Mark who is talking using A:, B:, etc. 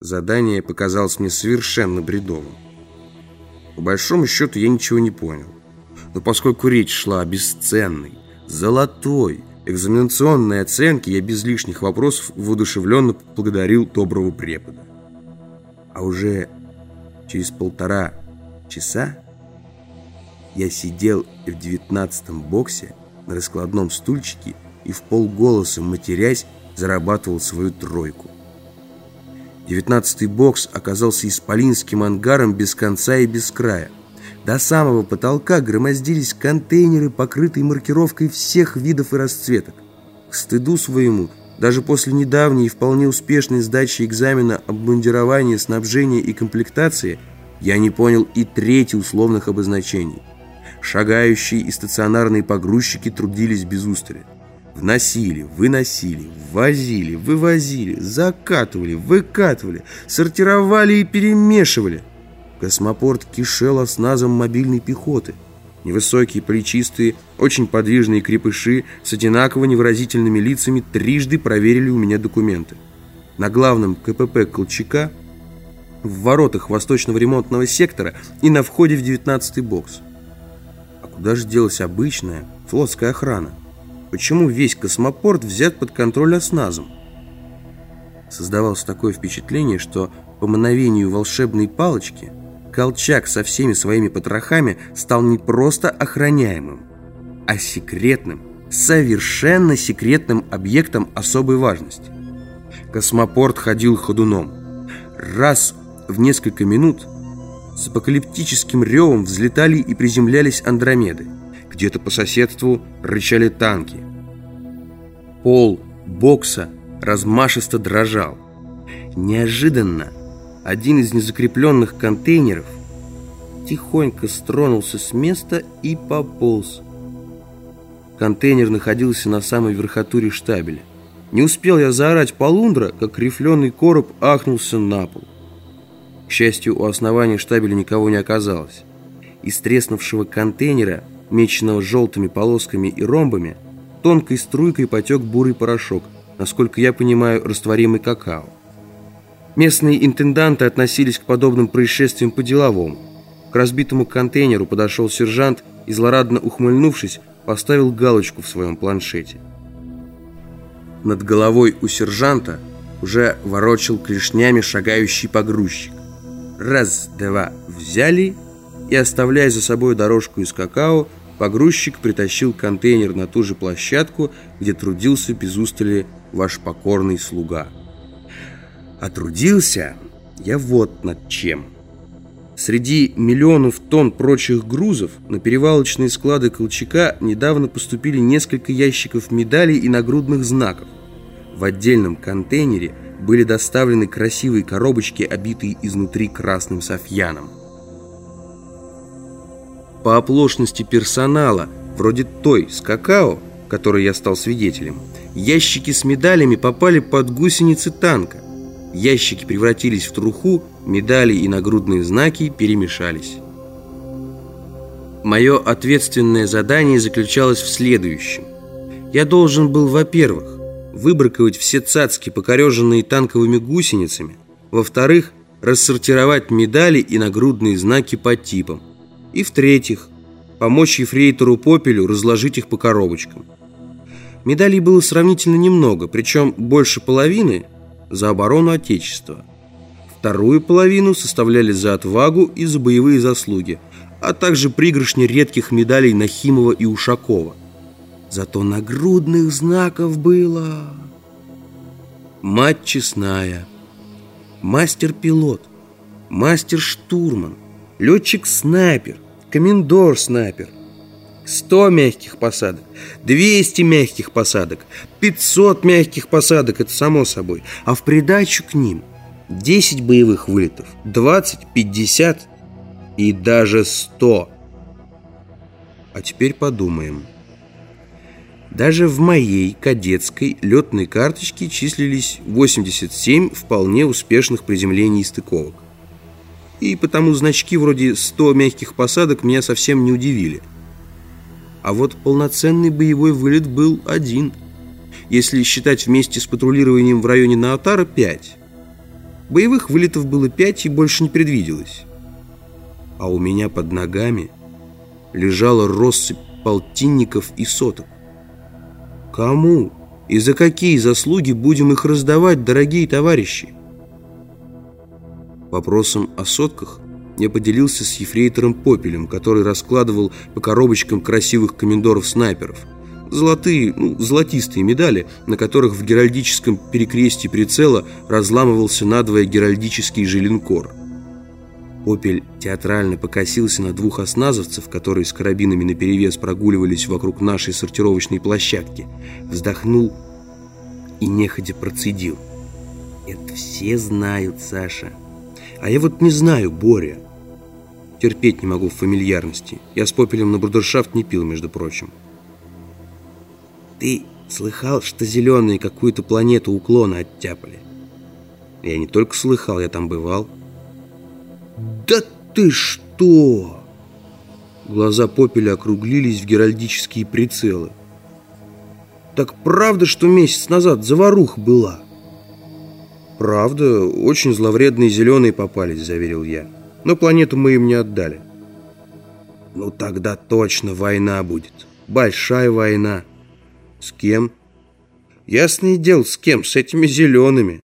A: Задание показалось мне совершенно бредовым. По большому счету я ничего не понял. Но поскольку речь шла о бесценной, золотой, экзаменационной оценке, я без лишних вопросов воодушевленно поблагодарил доброго препода. А уже через полтора часа я сидел в девятнадцатом боксе на раскладном стульчике и в полголоса, матерясь, зарабатывал свою тройку. Девятнадцатый бокс оказался исполинским ангаром без конца и без края. До самого потолка громоздились контейнеры, покрытые маркировкой всех видов и расцветок. К стыду своему, даже после недавней и вполне успешной сдачи экзамена обмундирования, снабжения и комплектации, я не понял и трети условных обозначений. Шагающие и стационарные погрузчики трудились без устали. Вносили, выносили, ввозили, вывозили, закатывали, выкатывали, сортировали и перемешивали. Космопорт кишел осназом мобильной пехоты. Невысокие, плечистые, очень подвижные крепыши с одинаково невыразительными лицами трижды проверили у меня документы. На главном КПП Колчака, в воротах восточного ремонтного сектора и на входе в 19-й бокс. А куда же делась обычная флотская охрана? Почему весь космопорт взят под контроль осназом? Создавалось такое впечатление, что по мановению волшебной палочки Колчак со всеми своими потрохами стал не просто охраняемым, а секретным, совершенно секретным объектом особой важности. Космопорт ходил ходуном. Раз в несколько минут с апокалиптическим ревом взлетали и приземлялись Андромеды. Где-то по соседству рычали танки. Пол бокса размашисто дрожал. Неожиданно один из незакрепленных контейнеров тихонько стронулся с места и пополз. Контейнер находился на самой верхотуре штабеля. Не успел я заорать полундра, как рифленый короб ахнулся на пол. К счастью, у основания штабеля никого не оказалось. Из треснувшего контейнера меченного желтыми полосками и ромбами, тонкой струйкой потек бурый порошок, насколько я понимаю, растворимый какао. Местные интенданты относились к подобным происшествиям по-деловому. К разбитому контейнеру подошел сержант и, злорадно ухмыльнувшись, поставил галочку в своем планшете. Над головой у сержанта уже ворочил клешнями шагающий погрузчик. Раз, два, взяли и, оставляя за собой дорожку из какао, Погрузчик притащил контейнер на ту же площадку, где трудился без устали ваш покорный слуга. А трудился я вот над чем. Среди миллионов тонн прочих грузов на перевалочные склады Колчака недавно поступили несколько ящиков медалей и нагрудных знаков. В отдельном контейнере были доставлены красивые коробочки, обитые изнутри красным софьяном по оплошности персонала, вроде той с какао, которой я стал свидетелем, ящики с медалями попали под гусеницы танка. Ящики превратились в труху, медали и нагрудные знаки перемешались. Мое ответственное задание заключалось в следующем. Я должен был, во-первых, выбраковать все цацки, покореженные танковыми гусеницами, во-вторых, рассортировать медали и нагрудные знаки по типам, и в-третьих, помочь ефрейтору Попелю разложить их по коробочкам. Медалей было сравнительно немного, причем больше половины за оборону Отечества. Вторую половину составляли за отвагу и за боевые заслуги, а также пригоршни редких медалей Нахимова и Ушакова. Зато нагрудных знаков было... Мать честная, мастер-пилот, мастер-штурман, летчик-снайпер, комендор-снайпер. 100 мягких посадок, 200 мягких посадок, 500 мягких посадок, это само собой. А в придачу к ним 10 боевых вылетов, 20, 50 и даже 100. А теперь подумаем. Даже в моей кадетской летной карточке числились 87 вполне успешных приземлений и стыковок и потому значки вроде 100 мягких посадок меня совсем не удивили. А вот полноценный боевой вылет был один, если считать вместе с патрулированием в районе Наотара 5. Боевых вылетов было пять и больше не предвиделось. А у меня под ногами лежала россыпь полтинников и соток. Кому и за какие заслуги будем их раздавать, дорогие товарищи? Вопросом о сотках я поделился с ефрейтором Попелем, который раскладывал по коробочкам красивых комендоров-снайперов. Золотые, ну, золотистые медали, на которых в геральдическом перекрестии прицела разламывался надвое геральдический желенкор. Попель театрально покосился на двух осназовцев, которые с карабинами наперевес прогуливались вокруг нашей сортировочной площадки, вздохнул и неходя процедил. «Это все знают, Саша». А я вот не знаю, Боря. Терпеть не могу в фамильярности. Я с Попелем на брудершафт не пил, между прочим. Ты слыхал, что зеленые какую-то планету уклона оттяпали? Я не только слыхал, я там бывал. Да ты что? Глаза Попеля округлились в геральдические прицелы. Так правда, что месяц назад заварух была? «Правда, очень зловредные зеленые попались», — заверил я. «Но планету мы им не отдали». «Ну тогда точно война будет. Большая война». «С кем?» «Ясное дело, с кем? С этими зелеными».